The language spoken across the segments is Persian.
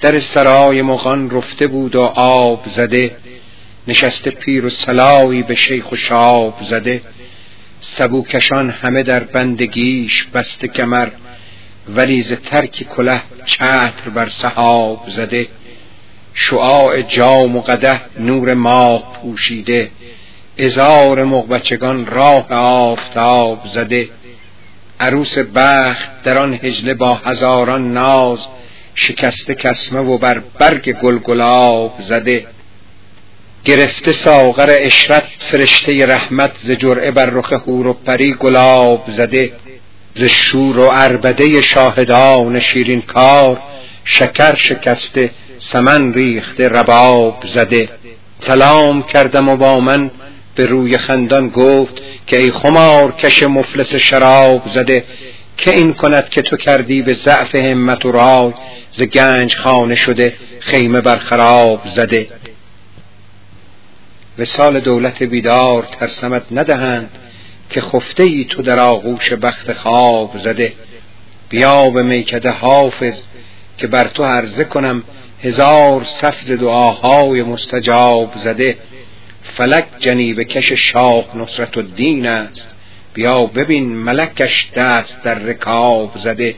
در سرای مغان رفته بود و آب زده. نشسته پیر و سلایی به شیخ و شاب زده. سبوکشان همه در بندگیش بسته کمر. ولی ز ترک کله چتر بر سحاب زده. شعاع جام و قده نور ماه پوشیده. ازار مغبچگان راه آفتاب زده. عروس بخت در آن هجله با هزاران ناز شکسته کسمه و بر برگ گلگلاب زده. گرفته ساغر اشرت فرشته رحمت ز جرعه بر رخ حور و پری گلاب زده. ز شور و عربده شاهدان شیرین کار شکر شکسته سمن ریخته رباب زده. سلام کردم و با من به روی خندان گفت که ای خمار کش مفلس شراب زده. که این کند که تو کردی به ضعف همت و رای ز گنج خانه شده خیمه بر خراب زده. سال دولت بیدار ترسمت ندهند که خفته ای تو در آغوش بخت خواب زده. بیا به میکده حافظ که بر تو عرضه کنم هزار سفز دعاهای مستجاب زده. فلک جنیب کش شاه نصرت و دین است. بیا ببین ملکش دست در رکاب زده.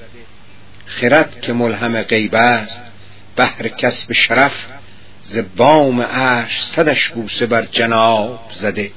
خرد که ملهم غیب است بهر کسب شرف ز بام عرش صدش بوسه بر جناب زده.